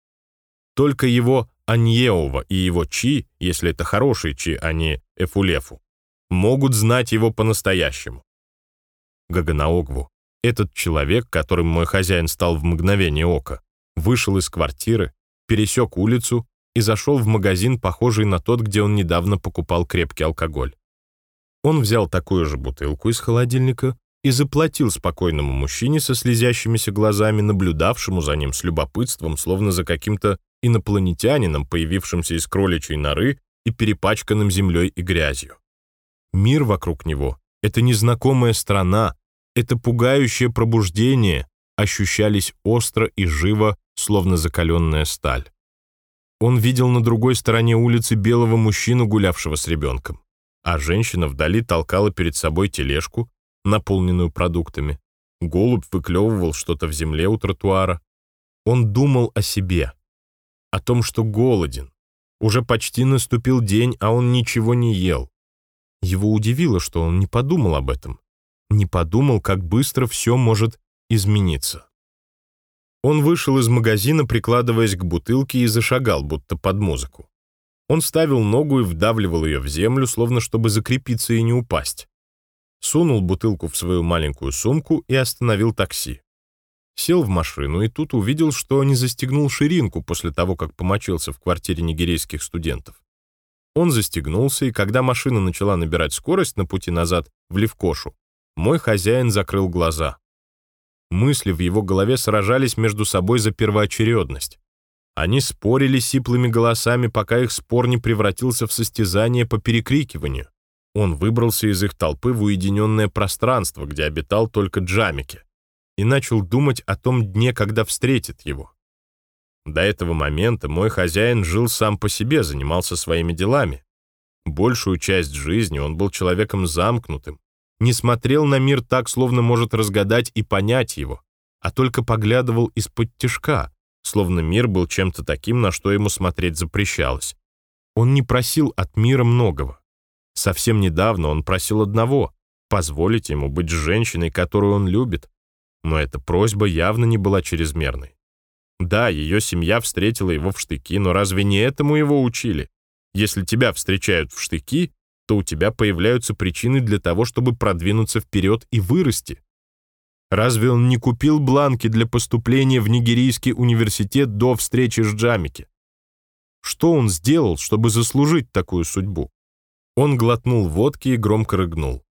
Только его Аньеова и его Чи, если это хороший Чи, а не Эфулефу, могут знать его по-настоящему. Гаганаогву этот человек, которым мой хозяин стал в мгновение ока, вышел из квартиры, пересек улицу и зашел в магазин, похожий на тот, где он недавно покупал крепкий алкоголь. Он взял такую же бутылку из холодильника и заплатил спокойному мужчине со слезящимися глазами, наблюдавшему за ним с любопытством, словно за каким-то инопланетянином, появившимся из кроличьей норы и перепачканным землей и грязью. Мир вокруг него — это незнакомая страна, это пугающее пробуждение, ощущались остро и живо, словно закаленная сталь. Он видел на другой стороне улицы белого мужчину, гулявшего с ребенком, а женщина вдали толкала перед собой тележку, наполненную продуктами. Голубь выклевывал что-то в земле у тротуара. Он думал о себе, о том, что голоден. Уже почти наступил день, а он ничего не ел. Его удивило, что он не подумал об этом. Не подумал, как быстро все может измениться. Он вышел из магазина, прикладываясь к бутылке, и зашагал, будто под музыку. Он ставил ногу и вдавливал ее в землю, словно чтобы закрепиться и не упасть. Сунул бутылку в свою маленькую сумку и остановил такси. Сел в машину и тут увидел, что не застегнул ширинку после того, как помочился в квартире нигерийских студентов. Он застегнулся, и когда машина начала набирать скорость на пути назад в Левкошу, мой хозяин закрыл глаза. Мысли в его голове сражались между собой за первоочередность. Они спорили сиплыми голосами, пока их спор не превратился в состязание по перекрикиванию. Он выбрался из их толпы в уединенное пространство, где обитал только Джамики, и начал думать о том дне, когда встретит его. До этого момента мой хозяин жил сам по себе, занимался своими делами. Большую часть жизни он был человеком замкнутым, не смотрел на мир так, словно может разгадать и понять его, а только поглядывал из-под тишка, словно мир был чем-то таким, на что ему смотреть запрещалось. Он не просил от мира многого. Совсем недавно он просил одного — позволить ему быть женщиной, которую он любит. Но эта просьба явно не была чрезмерной. Да, ее семья встретила его в штыки, но разве не этому его учили? Если тебя встречают в штыки, то у тебя появляются причины для того, чтобы продвинуться вперед и вырасти. Разве он не купил бланки для поступления в Нигерийский университет до встречи с Джамики? Что он сделал, чтобы заслужить такую судьбу? Он глотнул водки и громко рыгнул.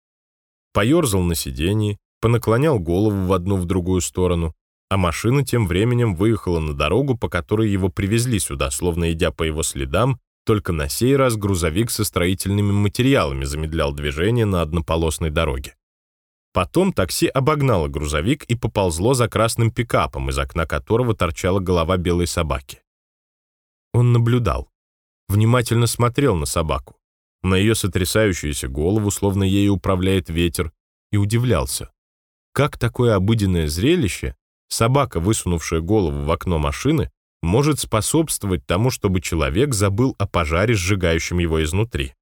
Поерзал на сиденье, понаклонял голову в одну в другую сторону, а машина тем временем выехала на дорогу, по которой его привезли сюда, словно идя по его следам, только на сей раз грузовик со строительными материалами замедлял движение на однополосной дороге. Потом такси обогнало грузовик и поползло за красным пикапом, из окна которого торчала голова белой собаки. Он наблюдал, внимательно смотрел на собаку, на ее сотрясающуюся голову, словно ею управляет ветер, и удивлялся. Как такое обыденное зрелище, собака, высунувшая голову в окно машины, может способствовать тому, чтобы человек забыл о пожаре, сжигающем его изнутри.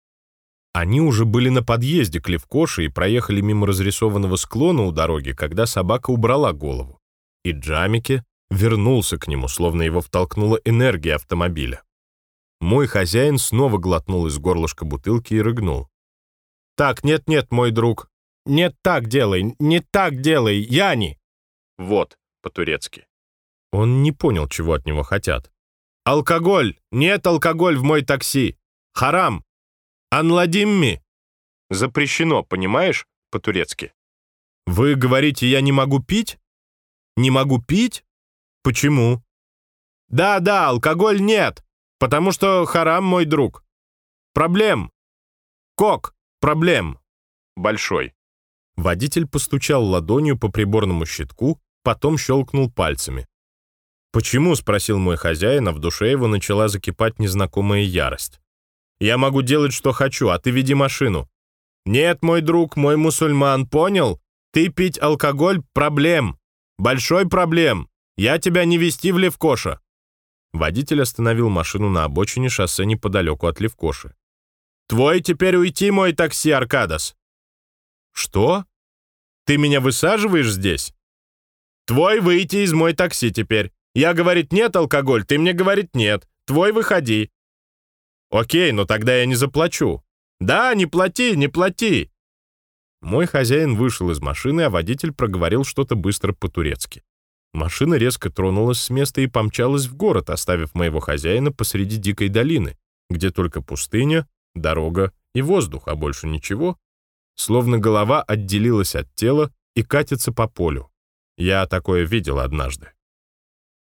Они уже были на подъезде к Левкоше и проехали мимо разрисованного склона у дороги, когда собака убрала голову. И Джамике вернулся к нему, словно его втолкнула энергия автомобиля. Мой хозяин снова глотнул из горлышка бутылки и рыгнул. «Так, нет-нет, мой друг. Нет так делай, не так делай, Яни!» «Вот, по-турецки. Он не понял, чего от него хотят. «Алкоголь! Нет алкоголь в мой такси! Харам! Анладимми!» «Запрещено, понимаешь, по-турецки?» «Вы говорите, я не могу пить? Не могу пить? Почему?» «Да-да, алкоголь нет, потому что харам мой друг. Проблем. Кок, проблем. Большой». Водитель постучал ладонью по приборному щитку, потом щелкнул пальцами. «Почему?» — спросил мой хозяин, а в душе его начала закипать незнакомая ярость. «Я могу делать, что хочу, а ты веди машину». «Нет, мой друг, мой мусульман, понял? Ты пить алкоголь — проблем. Большой проблем. Я тебя не вести в Левкоша». Водитель остановил машину на обочине шоссе неподалеку от Левкоши. «Твой теперь уйти, мой такси, Аркадас». «Что? Ты меня высаживаешь здесь?» «Твой выйти из мой такси теперь. Я, говорит, нет алкоголь, ты мне, говорит, нет. Твой выходи. Окей, но тогда я не заплачу. Да, не плати, не плати. Мой хозяин вышел из машины, а водитель проговорил что-то быстро по-турецки. Машина резко тронулась с места и помчалась в город, оставив моего хозяина посреди дикой долины, где только пустыня, дорога и воздух, а больше ничего. Словно голова отделилась от тела и катится по полю. Я такое видел однажды.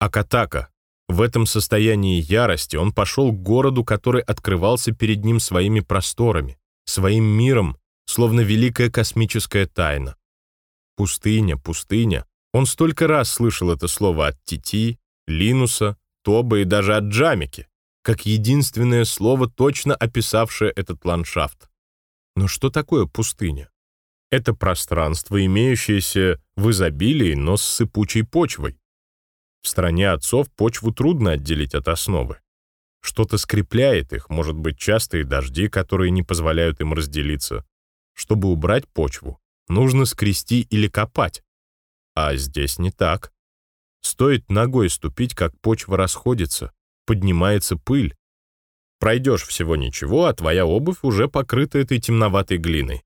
Акатака, В этом состоянии ярости он пошел к городу, который открывался перед ним своими просторами, своим миром, словно великая космическая тайна. Пустыня, пустыня. Он столько раз слышал это слово от Тити, Линуса, Тоба и даже от Джамики, как единственное слово, точно описавшее этот ландшафт. Но что такое пустыня? Это пространство, имеющееся в изобилии, но с сыпучей почвой. В стране отцов почву трудно отделить от основы. Что-то скрепляет их, может быть, частые дожди, которые не позволяют им разделиться. Чтобы убрать почву, нужно скрести или копать. А здесь не так. Стоит ногой ступить, как почва расходится, поднимается пыль. Пройдешь всего ничего, а твоя обувь уже покрыта этой темноватой глиной.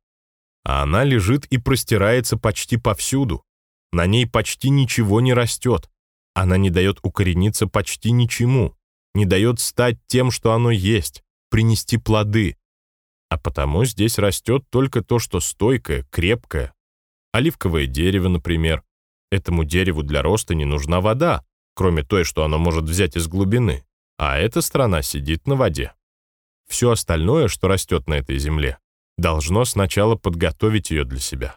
А она лежит и простирается почти повсюду. На ней почти ничего не растет. Она не дает укорениться почти ничему, не дает стать тем, что оно есть, принести плоды. А потому здесь растет только то, что стойкое, крепкое. Оливковое дерево, например. Этому дереву для роста не нужна вода, кроме той, что оно может взять из глубины. А эта страна сидит на воде. Все остальное, что растет на этой земле, должно сначала подготовить ее для себя.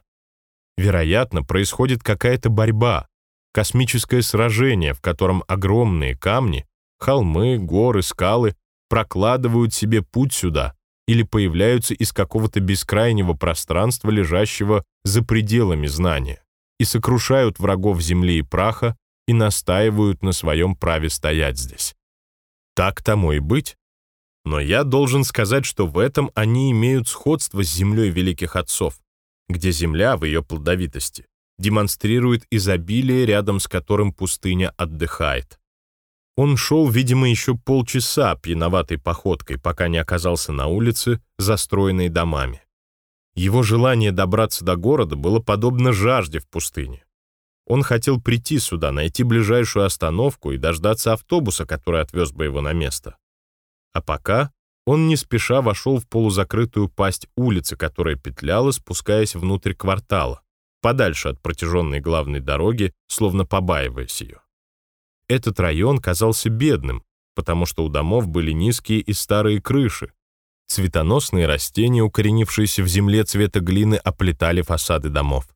Вероятно, происходит какая-то борьба, космическое сражение, в котором огромные камни, холмы, горы, скалы прокладывают себе путь сюда или появляются из какого-то бескрайнего пространства, лежащего за пределами знания, и сокрушают врагов земли и праха и настаивают на своем праве стоять здесь. Так тому и быть. Но я должен сказать, что в этом они имеют сходство с землей великих отцов, где земля в ее плодовитости демонстрирует изобилие, рядом с которым пустыня отдыхает. Он шел, видимо, еще полчаса пьяноватой походкой, пока не оказался на улице, застроенной домами. Его желание добраться до города было подобно жажде в пустыне. Он хотел прийти сюда, найти ближайшую остановку и дождаться автобуса, который отвез бы его на место. А пока он не спеша вошел в полузакрытую пасть улицы, которая петляла, спускаясь внутрь квартала подальше от протяженной главной дороги, словно побаиваясь ее. Этот район казался бедным, потому что у домов были низкие и старые крыши. Цветоносные растения, укоренившиеся в земле цвета глины, оплетали фасады домов.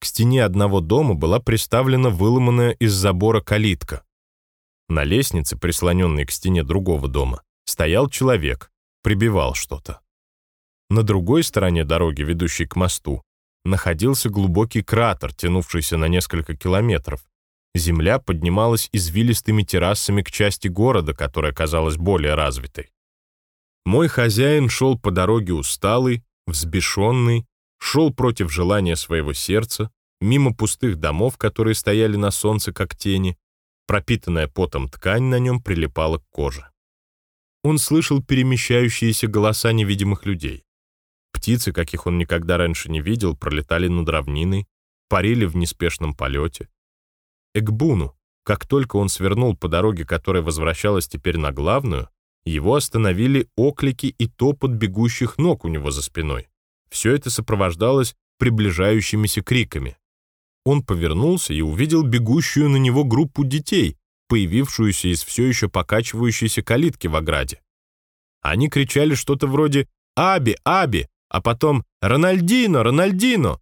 К стене одного дома была приставлена выломанная из забора калитка. На лестнице, прислоненной к стене другого дома, стоял человек, прибивал что-то. На другой стороне дороги, ведущей к мосту, находился глубокий кратер, тянувшийся на несколько километров. Земля поднималась извилистыми террасами к части города, которая казалась более развитой. Мой хозяин шел по дороге усталый, взбешенный, шел против желания своего сердца, мимо пустых домов, которые стояли на солнце как тени, пропитанная потом ткань на нем прилипала к коже. Он слышал перемещающиеся голоса невидимых людей. Птицы, каких он никогда раньше не видел, пролетали над равниной, парили в неспешном полете. Экбуну, как только он свернул по дороге, которая возвращалась теперь на главную, его остановили оклики и топот бегущих ног у него за спиной. Все это сопровождалось приближающимися криками. Он повернулся и увидел бегущую на него группу детей, появившуюся из все еще покачивающейся калитки в ограде. Они кричали что-то вроде «Аби! Аби!», а потом «Рональдино! Рональдино!».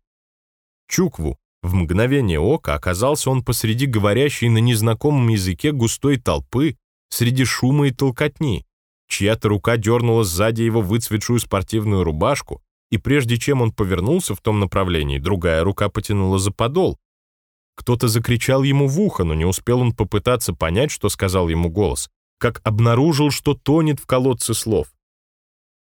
Чукву. В мгновение ока оказался он посреди говорящей на незнакомом языке густой толпы, среди шума и толкотни. Чья-то рука дернула сзади его выцветшую спортивную рубашку, и прежде чем он повернулся в том направлении, другая рука потянула за подол. Кто-то закричал ему в ухо, но не успел он попытаться понять, что сказал ему голос, как обнаружил, что тонет в колодце слов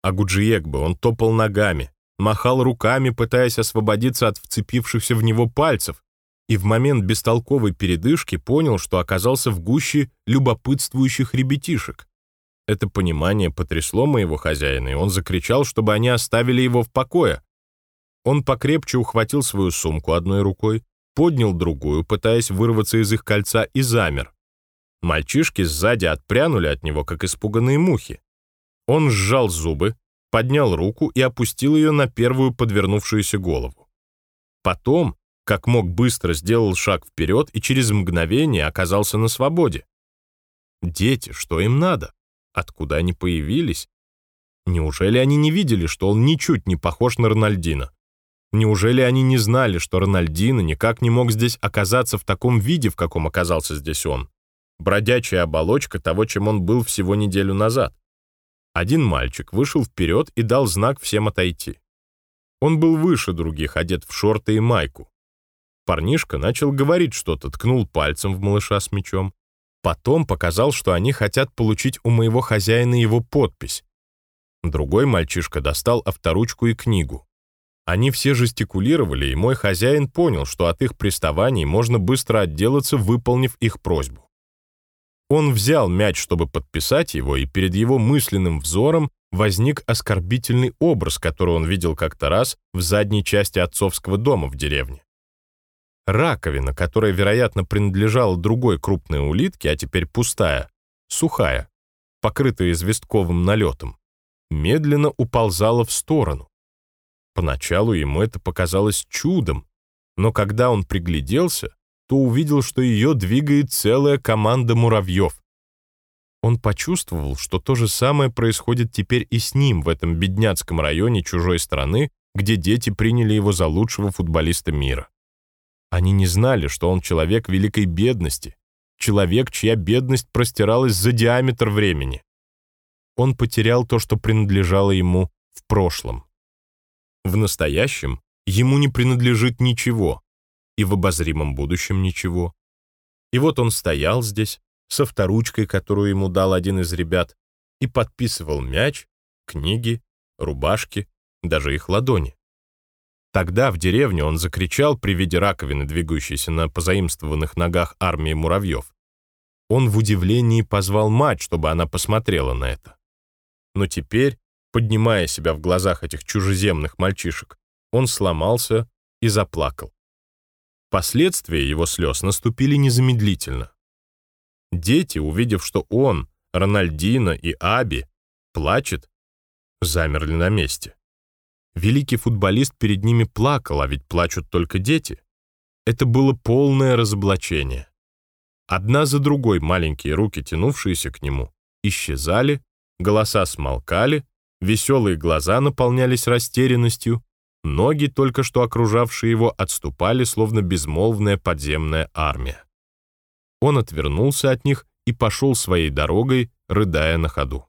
а Гуджиекбе он топал ногами, махал руками, пытаясь освободиться от вцепившихся в него пальцев, и в момент бестолковой передышки понял, что оказался в гуще любопытствующих ребятишек. Это понимание потрясло моего хозяина, и он закричал, чтобы они оставили его в покое. Он покрепче ухватил свою сумку одной рукой, поднял другую, пытаясь вырваться из их кольца, и замер. Мальчишки сзади отпрянули от него, как испуганные мухи. Он сжал зубы, поднял руку и опустил ее на первую подвернувшуюся голову. Потом, как мог быстро сделал шаг вперед и через мгновение оказался на свободе. Дети, что им надо? Откуда они появились? Неужели они не видели, что он ничуть не похож на Рональдина? Неужели они не знали, что Рональдино никак не мог здесь оказаться в таком виде, в каком оказался здесь он? Бродячая оболочка того, чем он был всего неделю назад. Один мальчик вышел вперед и дал знак всем отойти. Он был выше других, одет в шорты и майку. Парнишка начал говорить что-то, ткнул пальцем в малыша с мечом. Потом показал, что они хотят получить у моего хозяина его подпись. Другой мальчишка достал авторучку и книгу. Они все жестикулировали, и мой хозяин понял, что от их приставаний можно быстро отделаться, выполнив их просьбу. Он взял мяч, чтобы подписать его, и перед его мысленным взором возник оскорбительный образ, который он видел как-то раз в задней части отцовского дома в деревне. Раковина, которая, вероятно, принадлежала другой крупной улитке, а теперь пустая, сухая, покрытая известковым налетом, медленно уползала в сторону. Поначалу ему это показалось чудом, но когда он пригляделся, то увидел, что ее двигает целая команда муравьев. Он почувствовал, что то же самое происходит теперь и с ним в этом бедняцком районе чужой страны, где дети приняли его за лучшего футболиста мира. Они не знали, что он человек великой бедности, человек, чья бедность простиралась за диаметр времени он потерял то, что принадлежало ему в прошлом. В настоящем ему не принадлежит ничего, и в обозримом будущем ничего. И вот он стоял здесь, со вторучкой, которую ему дал один из ребят, и подписывал мяч, книги, рубашки, даже их ладони. Тогда в деревне он закричал при виде раковины, двигающейся на позаимствованных ногах армии муравьев. Он в удивлении позвал мать, чтобы она посмотрела на это. Но теперь, поднимая себя в глазах этих чужеземных мальчишек, он сломался и заплакал. Последствия его слез наступили незамедлительно. Дети, увидев, что он, Рональдино и Аби, плачет, замерли на месте. Великий футболист перед ними плакал, а ведь плачут только дети. Это было полное разоблачение. Одна за другой маленькие руки, тянувшиеся к нему, исчезали, Голоса смолкали, веселые глаза наполнялись растерянностью, ноги, только что окружавшие его, отступали, словно безмолвная подземная армия. Он отвернулся от них и пошел своей дорогой, рыдая на ходу.